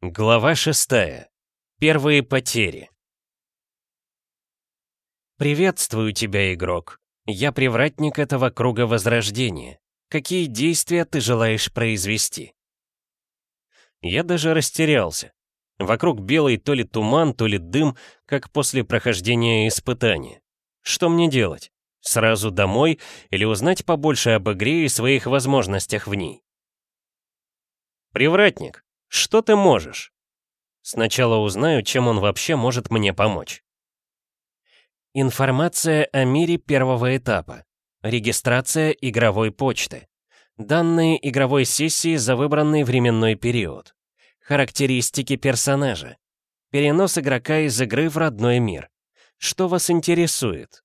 Глава шестая. Первые потери. Приветствую тебя, игрок. Я привратник этого круга возрождения. Какие действия ты желаешь произвести? Я даже растерялся. Вокруг белый то ли туман, то ли дым, как после прохождения испытания. Что мне делать? Сразу домой или узнать побольше об игре и своих возможностях в ней? Привратник, что ты можешь? Сначала узнаю, чем он вообще может мне помочь. Информация о мире первого этапа. Регистрация игровой почты. Данные игровой сессии за выбранный временной период. Характеристики персонажа. Перенос игрока из игры в родной мир. Что вас интересует?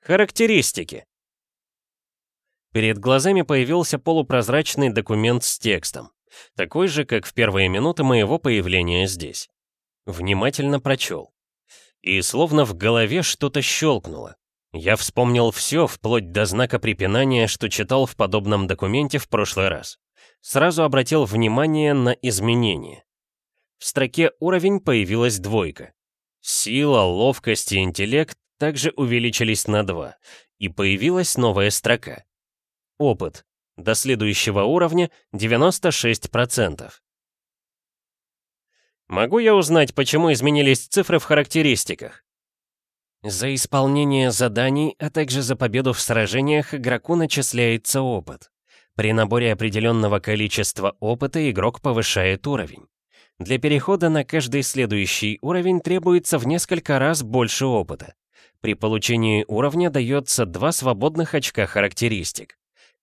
Характеристики. Перед глазами появился полупрозрачный документ с текстом, такой же, как в первые минуты моего появления здесь. Внимательно прочел. И словно в голове что-то щелкнуло. Я вспомнил все, вплоть до знака препинания, что читал в подобном документе в прошлый раз. Сразу обратил внимание на изменения. В строке «Уровень» появилась двойка. Сила, ловкость и интеллект также увеличились на 2, и появилась новая строка. Опыт. До следующего уровня 96%. Могу я узнать, почему изменились цифры в характеристиках? За исполнение заданий, а также за победу в сражениях игроку начисляется опыт. При наборе определенного количества опыта игрок повышает уровень. Для перехода на каждый следующий уровень требуется в несколько раз больше опыта. При получении уровня дается два свободных очка характеристик.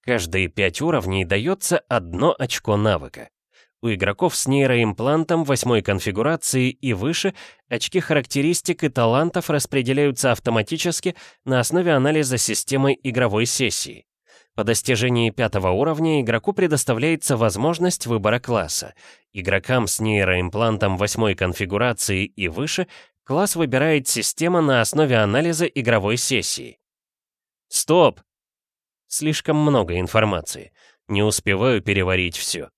Каждые 5 уровней дается одно очко навыка. У игроков с нейроимплантом восьмой конфигурации и выше очки характеристик и талантов распределяются автоматически на основе анализа системы игровой сессии. По достижении пятого уровня игроку предоставляется возможность выбора класса. Игрокам с нейроимплантом восьмой конфигурации и выше класс выбирает система на основе анализа игровой сессии. Стоп! Слишком много информации. Не успеваю переварить все.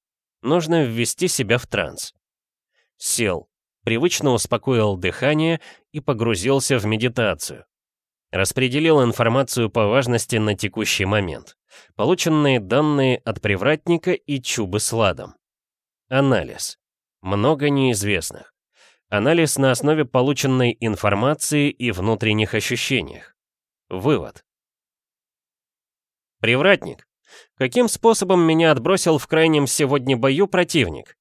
Нужно ввести себя в транс. Сел, привычно успокоил дыхание и погрузился в медитацию. Распределил информацию по важности на текущий момент. Полученные данные от привратника и чубы с ладом. Анализ. Много неизвестных. Анализ на основе полученной информации и внутренних ощущениях. Вывод. Привратник. Каким способом меня отбросил в крайнем сегодня бою противник?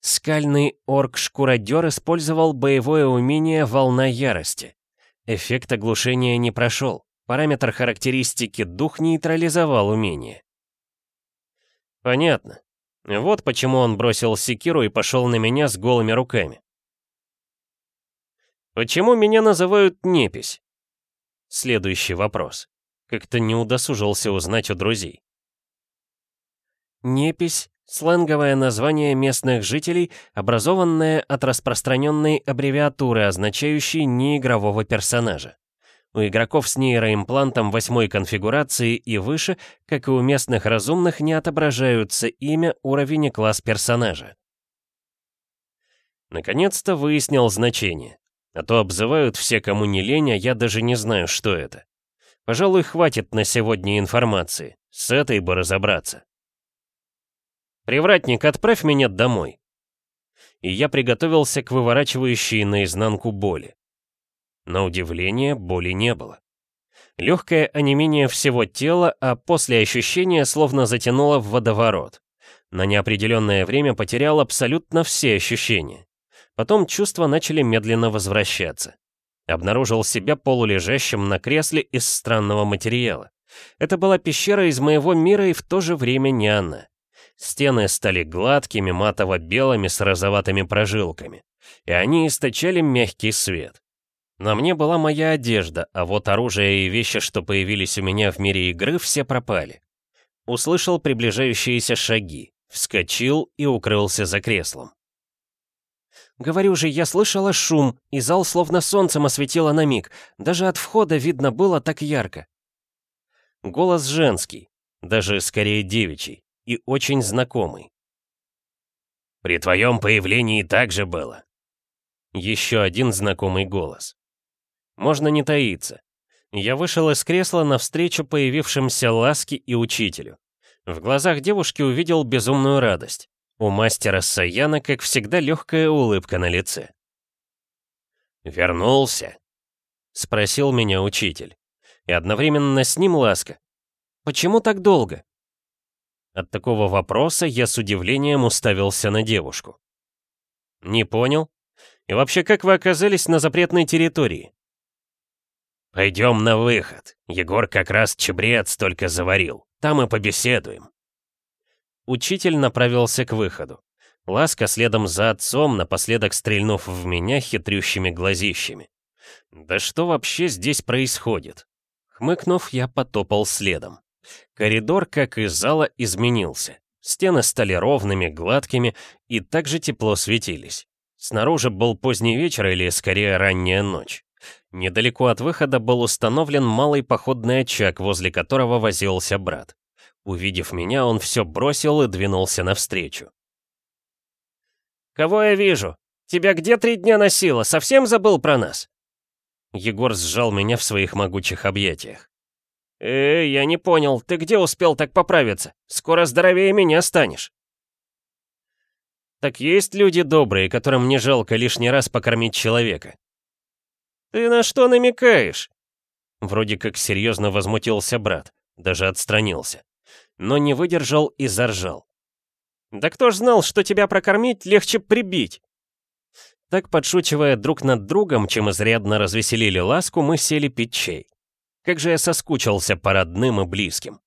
Скальный орк-шкуродер использовал боевое умение «Волна ярости». Эффект оглушения не прошел. Параметр характеристики «Дух» нейтрализовал умение. Понятно. Вот почему он бросил секиру и пошел на меня с голыми руками. Почему меня называют Непись? Следующий вопрос. Как-то не удосужился узнать у друзей. Непись — сленговое название местных жителей, образованное от распространенной аббревиатуры, означающей неигрового персонажа. У игроков с нейроимплантом восьмой конфигурации и выше, как и у местных разумных, не отображаются имя, уровень и класс персонажа. Наконец-то выяснил значение. А то обзывают все, кому не лень, а я даже не знаю, что это. Пожалуй, хватит на сегодня информации. С этой бы разобраться. «Привратник, отправь меня домой». И я приготовился к выворачивающей наизнанку боли. На удивление, боли не было. Легкое онемение всего тела, а после ощущения словно затянуло в водоворот. На неопределенное время потерял абсолютно все ощущения. Потом чувства начали медленно возвращаться. Обнаружил себя полулежащим на кресле из странного материала. Это была пещера из моего мира и в то же время не она. Стены стали гладкими, матово-белыми с розоватыми прожилками. И они источали мягкий свет. На мне была моя одежда, а вот оружие и вещи, что появились у меня в мире игры, все пропали. Услышал приближающиеся шаги, вскочил и укрылся за креслом. Говорю же, я слышала шум, и зал словно солнцем осветило на миг. Даже от входа видно было так ярко. Голос женский, даже скорее девичий, и очень знакомый. При твоем появлении так же было». Еще один знакомый голос. Можно не таиться. Я вышел из кресла навстречу появившимся Ласке и учителю. В глазах девушки увидел безумную радость. У мастера Саяна, как всегда, легкая улыбка на лице. «Вернулся?» — спросил меня учитель. И одновременно с ним Ласка. «Почему так долго?» От такого вопроса я с удивлением уставился на девушку. «Не понял? И вообще, как вы оказались на запретной территории?» «Пойдем на выход. Егор как раз чебрец только заварил. Там и побеседуем». Учитель направился к выходу. Ласка следом за отцом, напоследок стрельнув в меня хитрющими глазищами. «Да что вообще здесь происходит?» Хмыкнув, я потопал следом. Коридор, как и зала, изменился. Стены стали ровными, гладкими и также тепло светились. Снаружи был поздний вечер или, скорее, ранняя ночь. Недалеко от выхода был установлен малый походный очаг, возле которого возился брат. Увидев меня, он все бросил и двинулся навстречу. «Кого я вижу? Тебя где три дня носило? Совсем забыл про нас?» Егор сжал меня в своих могучих объятиях. «Э, я не понял, ты где успел так поправиться? Скоро здоровее меня станешь». «Так есть люди добрые, которым не жалко лишний раз покормить человека. «Ты на что намекаешь?» Вроде как серьезно возмутился брат, даже отстранился. Но не выдержал и заржал. «Да кто ж знал, что тебя прокормить легче прибить?» Так, подшучивая друг над другом, чем изрядно развеселили ласку, мы сели пить чай. Как же я соскучился по родным и близким.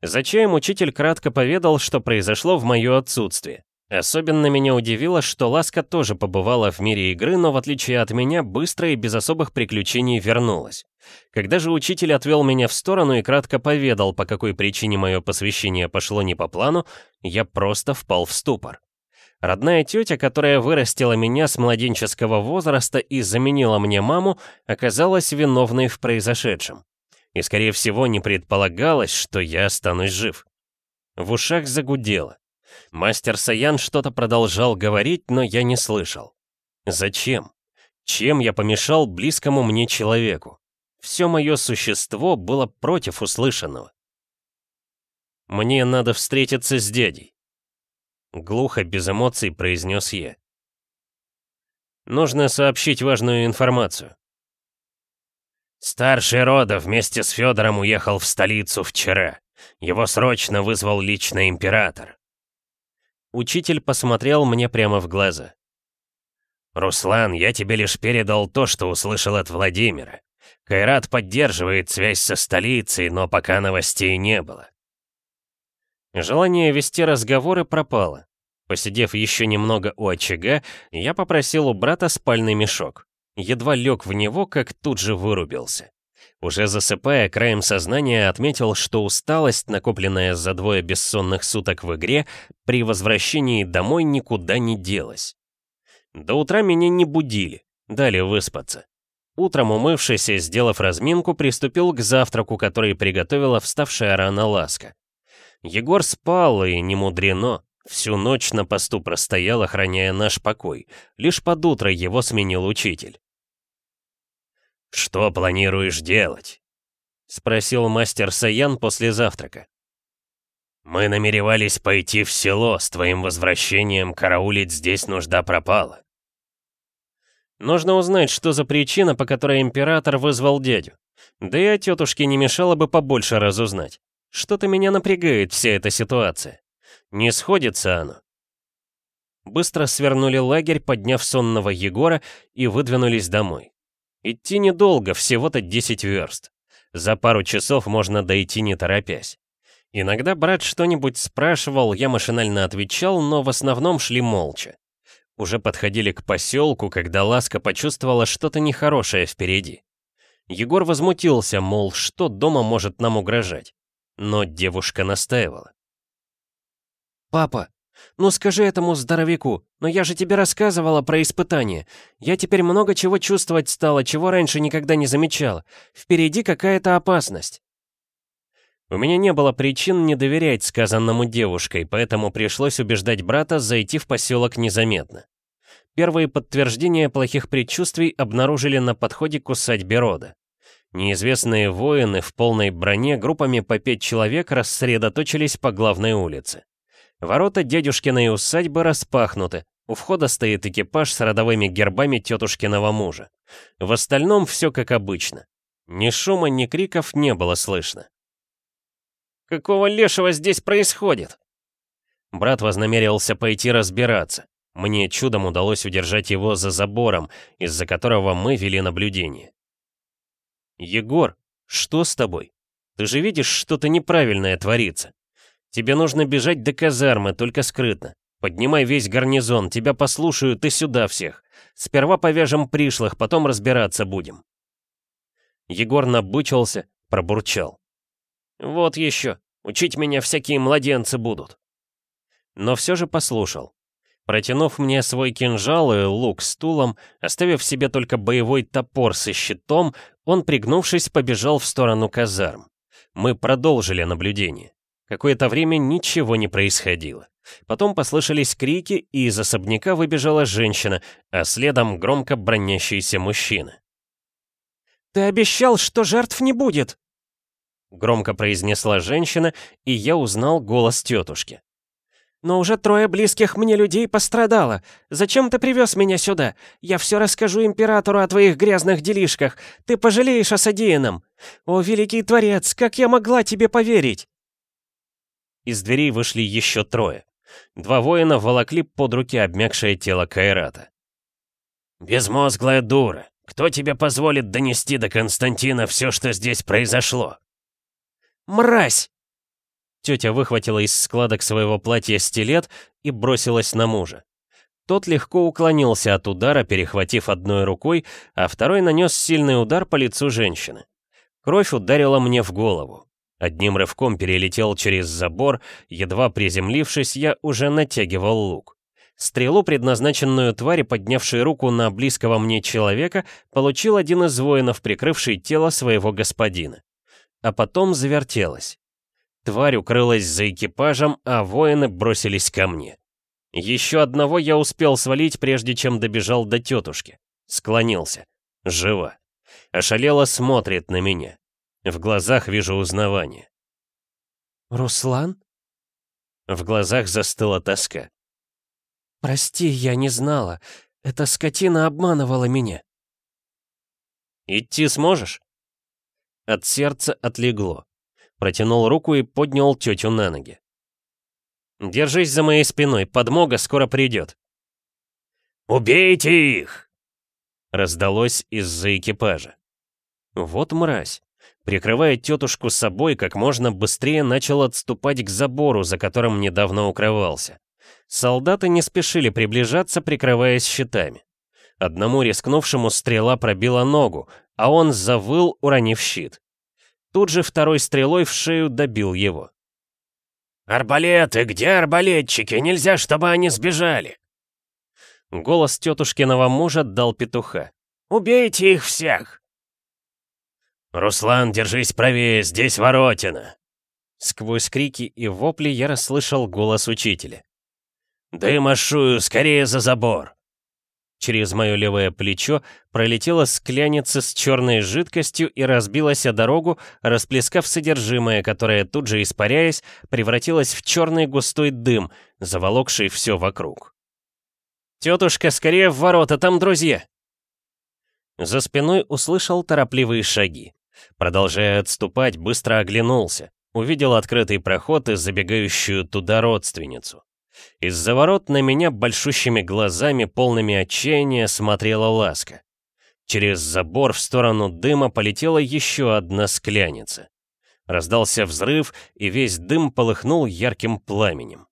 За чаем учитель кратко поведал, что произошло в мое отсутствие. Особенно меня удивило, что Ласка тоже побывала в мире игры, но в отличие от меня, быстро и без особых приключений вернулась. Когда же учитель отвел меня в сторону и кратко поведал, по какой причине мое посвящение пошло не по плану, я просто впал в ступор. Родная тетя, которая вырастила меня с младенческого возраста и заменила мне маму, оказалась виновной в произошедшем. И, скорее всего, не предполагалось, что я останусь жив. В ушах загудело. Мастер Саян что-то продолжал говорить, но я не слышал. Зачем? Чем я помешал близкому мне человеку? Все мое существо было против услышанного. «Мне надо встретиться с дядей», — глухо, без эмоций произнес я. «Нужно сообщить важную информацию». Старший рода вместе с Федором уехал в столицу вчера. Его срочно вызвал лично император. Учитель посмотрел мне прямо в глаза. «Руслан, я тебе лишь передал то, что услышал от Владимира. Кайрат поддерживает связь со столицей, но пока новостей не было». Желание вести разговоры пропало. Посидев еще немного у очага, я попросил у брата спальный мешок. Едва лег в него, как тут же вырубился. Уже засыпая, краем сознания отметил, что усталость, накопленная за двое бессонных суток в игре, при возвращении домой никуда не делась. До утра меня не будили, дали выспаться. Утром, умывшись и сделав разминку, приступил к завтраку, который приготовила вставшая рано Ласка. Егор спал, и не мудрено. Всю ночь на посту простоял, охраняя наш покой. Лишь под утро его сменил учитель. «Что планируешь делать?» — спросил мастер Саян после завтрака. «Мы намеревались пойти в село, с твоим возвращением караулить здесь нужда пропала». Нужно узнать, что за причина, по которой император вызвал дядю. Да и о тетушке не мешало бы побольше разузнать. Что-то меня напрягает вся эта ситуация. Не сходится оно. Быстро свернули лагерь, подняв сонного Егора, и выдвинулись домой. Идти недолго, всего-то 10 верст. За пару часов можно дойти не торопясь. Иногда брат что-нибудь спрашивал, я машинально отвечал, но в основном шли молча. Уже подходили к поселку, когда Ласка почувствовала что-то нехорошее впереди. Егор возмутился, мол, что дома может нам угрожать. Но девушка настаивала. «Папа, «Ну скажи этому здоровяку, но я же тебе рассказывала про испытание. Я теперь много чего чувствовать стала, чего раньше никогда не замечала. Впереди какая-то опасность». У меня не было причин не доверять сказанному девушкой, поэтому пришлось убеждать брата зайти в поселок незаметно. Первые подтверждения плохих предчувствий обнаружили на подходе к усадьбе рода. Неизвестные воины в полной броне группами по пять человек рассредоточились по главной улице. Ворота дядюшкиной усадьбы распахнуты, у входа стоит экипаж с родовыми гербами тетушкиного мужа. В остальном все как обычно. Ни шума, ни криков не было слышно. «Какого лешего здесь происходит?» Брат вознамерился пойти разбираться. Мне чудом удалось удержать его за забором, из-за которого мы вели наблюдение. «Егор, что с тобой? Ты же видишь, что-то неправильное творится. Тебе нужно бежать до казармы, только скрытно. Поднимай весь гарнизон, тебя послушают и сюда всех. Сперва повяжем пришлых, потом разбираться будем». Егор набычился, пробурчал. «Вот еще, учить меня всякие младенцы будут». Но все же послушал. Протянув мне свой кинжал и лук с тулом, оставив себе только боевой топор со щитом, он, пригнувшись, побежал в сторону казарм. Мы продолжили наблюдение. Какое-то время ничего не происходило. Потом послышались крики, и из особняка выбежала женщина, а следом громко бронящийся мужчина. «Ты обещал, что жертв не будет!» Громко произнесла женщина, и я узнал голос тетушки. «Но уже трое близких мне людей пострадало. Зачем ты привез меня сюда? Я все расскажу императору о твоих грязных делишках. Ты пожалеешь о содеянном. О, великий творец, как я могла тебе поверить?» Из дверей вышли еще трое. Два воина волокли под руки обмякшее тело Кайрата. «Безмозглая дура! Кто тебе позволит донести до Константина все, что здесь произошло?» «Мразь!» Тетя выхватила из складок своего платья стилет и бросилась на мужа. Тот легко уклонился от удара, перехватив одной рукой, а второй нанес сильный удар по лицу женщины. Кровь ударила мне в голову. Одним рывком перелетел через забор, едва приземлившись, я уже натягивал лук. Стрелу, предназначенную твари, поднявшей руку на близкого мне человека, получил один из воинов, прикрывший тело своего господина. А потом завертелась. Тварь укрылась за экипажем, а воины бросились ко мне. Еще одного я успел свалить, прежде чем добежал до тетушки. Склонился. Жива. Ошалела смотрит на меня. В глазах вижу узнавание. «Руслан?» В глазах застыла тоска. «Прости, я не знала. Эта скотина обманывала меня». «Идти сможешь?» От сердца отлегло. Протянул руку и поднял тетю на ноги. «Держись за моей спиной, подмога скоро придет». «Убейте их!» Раздалось из-за экипажа. Вот мразь прикрывая тетушку собой, как можно быстрее начал отступать к забору, за которым недавно укрывался. Солдаты не спешили приближаться, прикрываясь щитами. Одному рискнувшему стрела пробила ногу, а он завыл, уронив щит. Тут же второй стрелой в шею добил его. «Арбалеты! Где арбалетчики? Нельзя, чтобы они сбежали!» Голос тетушкиного мужа дал петуха. «Убейте их всех!» «Руслан, держись правее, здесь воротина!» Сквозь крики и вопли я расслышал голос учителя. «Дым скорее за забор!» Через мое левое плечо пролетела скляница с черной жидкостью и разбилась о дорогу, расплескав содержимое, которое тут же, испаряясь, превратилось в черный густой дым, заволокший все вокруг. «Тетушка, скорее в ворота, там друзья!» За спиной услышал торопливые шаги. Продолжая отступать, быстро оглянулся. Увидел открытый проход и забегающую туда родственницу. Из-за ворот на меня большущими глазами, полными отчаяния, смотрела ласка. Через забор в сторону дыма полетела еще одна скляница. Раздался взрыв, и весь дым полыхнул ярким пламенем.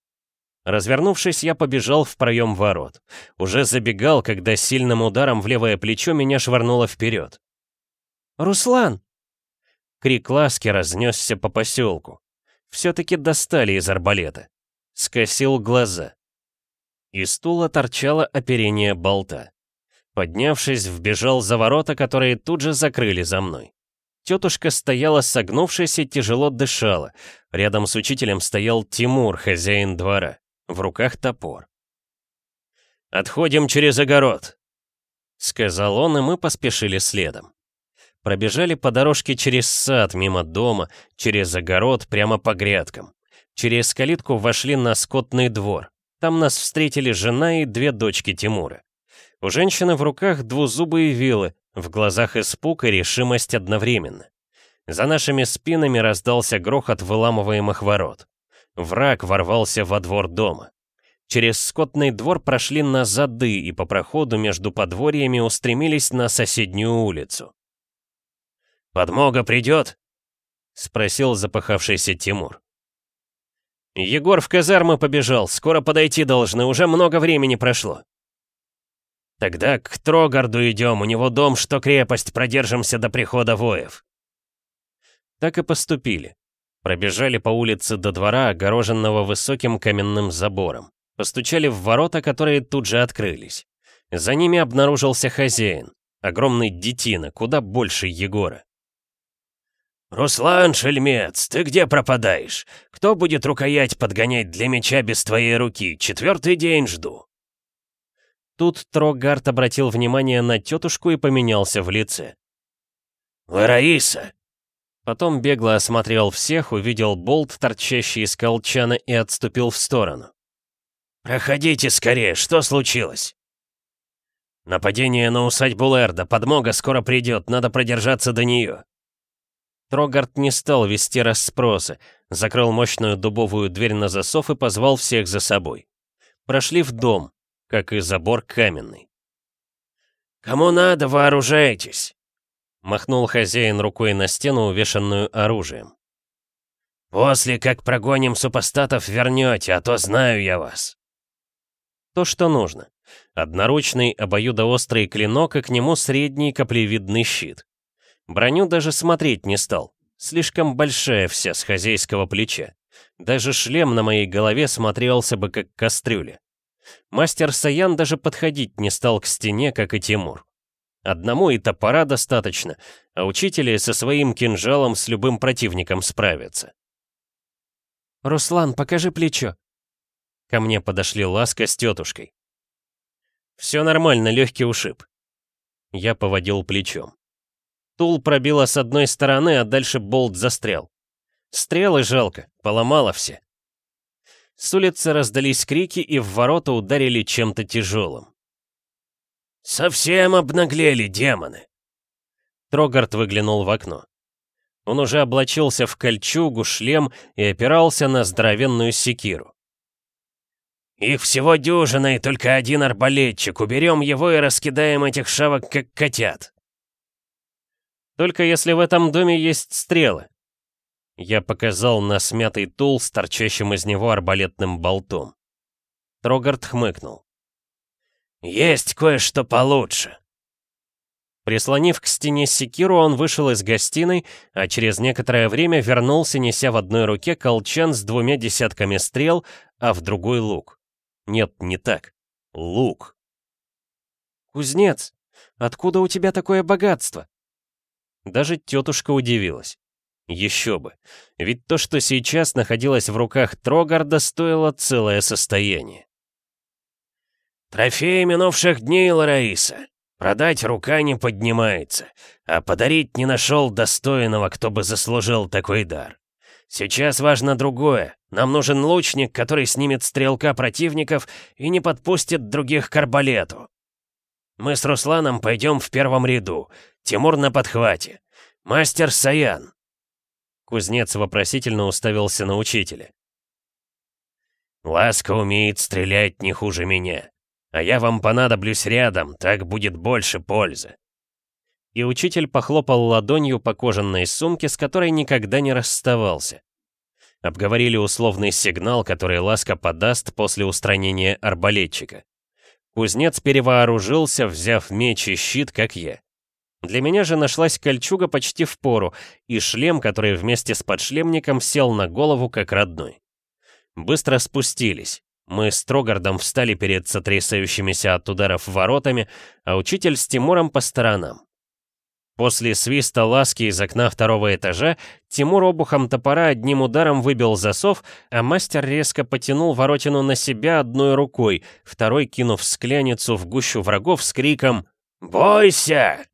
Развернувшись, я побежал в проем ворот. Уже забегал, когда сильным ударом в левое плечо меня швырнуло вперед. «Руслан!» Крик ласки разнесся по поселку. Все-таки достали из арбалета. Скосил глаза. Из стула торчало оперение болта. Поднявшись, вбежал за ворота, которые тут же закрыли за мной. Тетушка стояла согнувшись и тяжело дышала. Рядом с учителем стоял Тимур, хозяин двора. В руках топор. «Отходим через огород», — сказал он, и мы поспешили следом. Пробежали по дорожке через сад, мимо дома, через огород, прямо по грядкам. Через калитку вошли на скотный двор. Там нас встретили жена и две дочки Тимура. У женщины в руках двузубые вилы, в глазах испуг и решимость одновременно. За нашими спинами раздался грохот выламываемых ворот. Враг ворвался во двор дома. Через скотный двор прошли на зады и по проходу между подворьями устремились на соседнюю улицу. «Подмога придет?» — спросил запахавшийся Тимур. «Егор в казармы побежал, скоро подойти должны, уже много времени прошло». «Тогда к Трогарду идем, у него дом, что крепость, продержимся до прихода воев». Так и поступили. Пробежали по улице до двора, огороженного высоким каменным забором. Постучали в ворота, которые тут же открылись. За ними обнаружился хозяин. Огромный детина, куда больше Егора. «Руслан, шельмец, ты где пропадаешь? Кто будет рукоять подгонять для меча без твоей руки? Четвертый день жду». Тут Трогард обратил внимание на тетушку и поменялся в лице. «Вы Раиса?» Потом бегло осмотрел всех, увидел болт, торчащий из колчана, и отступил в сторону. «Проходите скорее, что случилось?» «Нападение на усадьбу Лерда, подмога скоро придет, надо продержаться до нее». Трогард не стал вести расспросы, закрыл мощную дубовую дверь на засов и позвал всех за собой. Прошли в дом, как и забор каменный. «Кому надо, вооружайтесь!» Махнул хозяин рукой на стену, увешанную оружием. «После, как прогоним супостатов, вернете, а то знаю я вас». То, что нужно. Одноручный обоюдоострый клинок и к нему средний каплевидный щит. Броню даже смотреть не стал. Слишком большая вся с хозяйского плеча. Даже шлем на моей голове смотрелся бы как кастрюля. Мастер Саян даже подходить не стал к стене, как и Тимур. Одному и топора достаточно, а учители со своим кинжалом с любым противником справятся. «Руслан, покажи плечо». Ко мне подошли Ласка с тетушкой. «Все нормально, легкий ушиб». Я поводил плечом. Тул пробило с одной стороны, а дальше болт застрял. Стрелы жалко, поломало все. С улицы раздались крики и в ворота ударили чем-то тяжелым. «Совсем обнаглели демоны!» Трогард выглянул в окно. Он уже облачился в кольчугу, шлем и опирался на здоровенную секиру. «Их всего дюжина и только один арбалетчик. Уберем его и раскидаем этих шавок, как котят». Только если в этом доме есть стрелы. Я показал на смятый тул с торчащим из него арбалетным болтом. Трогард хмыкнул. «Есть кое-что получше». Прислонив к стене секиру, он вышел из гостиной, а через некоторое время вернулся, неся в одной руке колчан с двумя десятками стрел, а в другой лук. Нет, не так. Лук. «Кузнец, откуда у тебя такое богатство?» Даже тетушка удивилась. Еще бы. Ведь то, что сейчас находилось в руках Трогарда, стоило целое состояние. «Трофеи минувших дней, Лараиса. Продать рука не поднимается, а подарить не нашел достойного, кто бы заслужил такой дар. Сейчас важно другое. Нам нужен лучник, который снимет стрелка противников и не подпустит других к арбалету. Мы с Русланом пойдем в первом ряду. Тимур на подхвате. Мастер Саян. Кузнец вопросительно уставился на учителя. «Ласка умеет стрелять не хуже меня, а я вам понадоблюсь рядом, так будет больше пользы». И учитель похлопал ладонью по кожаной сумке, с которой никогда не расставался. Обговорили условный сигнал, который Ласка подаст после устранения арбалетчика. Кузнец перевооружился, взяв меч и щит, как я. Для меня же нашлась кольчуга почти в пору и шлем, который вместе с подшлемником сел на голову как родной. Быстро спустились. Мы с Трогардом встали перед сотрясающимися от ударов воротами, а учитель с Тимуром по сторонам. После свиста ласки из окна второго этажа Тимур обухом топора одним ударом выбил засов, а мастер резко потянул воротину на себя одной рукой, второй кинув скляницу в гущу врагов с криком «Бойся!».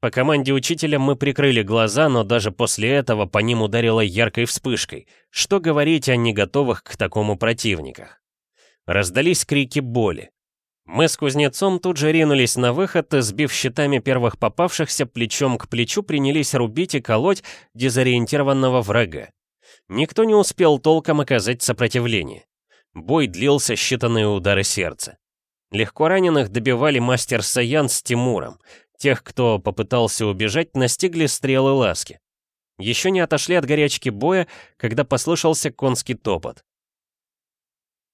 По команде учителя мы прикрыли глаза, но даже после этого по ним ударило яркой вспышкой. Что говорить о неготовых к такому противниках? Раздались крики боли. Мы с кузнецом тут же ринулись на выход и, сбив щитами первых попавшихся, плечом к плечу принялись рубить и колоть дезориентированного врага. Никто не успел толком оказать сопротивление. Бой длился считанные удары сердца. Легко раненых добивали мастер Саян с Тимуром. Тех, кто попытался убежать, настигли стрелы ласки. Еще не отошли от горячки боя, когда послышался конский топот.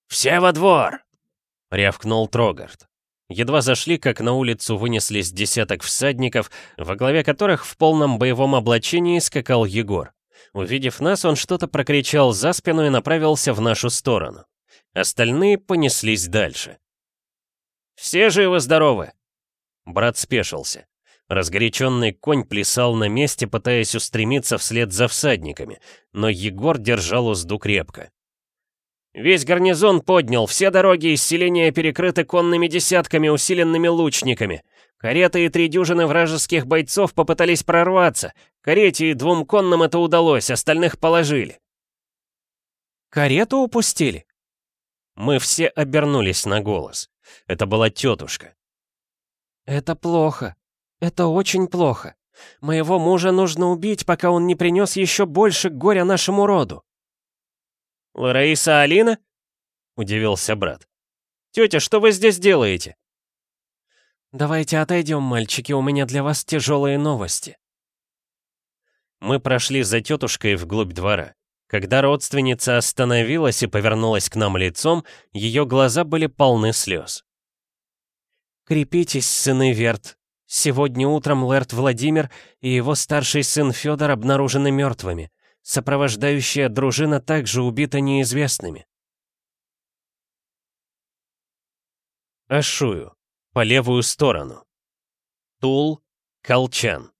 «Все во двор!» — рявкнул Трогард. Едва зашли, как на улицу вынеслись десяток всадников, во главе которых в полном боевом облачении скакал Егор. Увидев нас, он что-то прокричал за спину и направился в нашу сторону. Остальные понеслись дальше. «Все живы-здоровы!» Брат спешился. Разгоряченный конь плясал на месте, пытаясь устремиться вслед за всадниками, но Егор держал узду крепко. Весь гарнизон поднял, все дороги из селения перекрыты конными десятками, усиленными лучниками. Кареты и три дюжины вражеских бойцов попытались прорваться. Карете и двум конным это удалось, остальных положили. «Карету упустили?» Мы все обернулись на голос. Это была тетушка. «Это плохо. Это очень плохо. Моего мужа нужно убить, пока он не принес еще больше горя нашему роду». «Лараиса Алина?» — удивился брат. «Тетя, что вы здесь делаете?» «Давайте отойдем, мальчики, у меня для вас тяжелые новости». Мы прошли за тетушкой вглубь двора. Когда родственница остановилась и повернулась к нам лицом, ее глаза были полны слез. «Крепитесь, сыны Верт. Сегодня утром Лэрт Владимир и его старший сын Федор обнаружены мертвыми. Сопровождающая дружина также убита неизвестными. Ашую. По левую сторону. Тул, Колчан.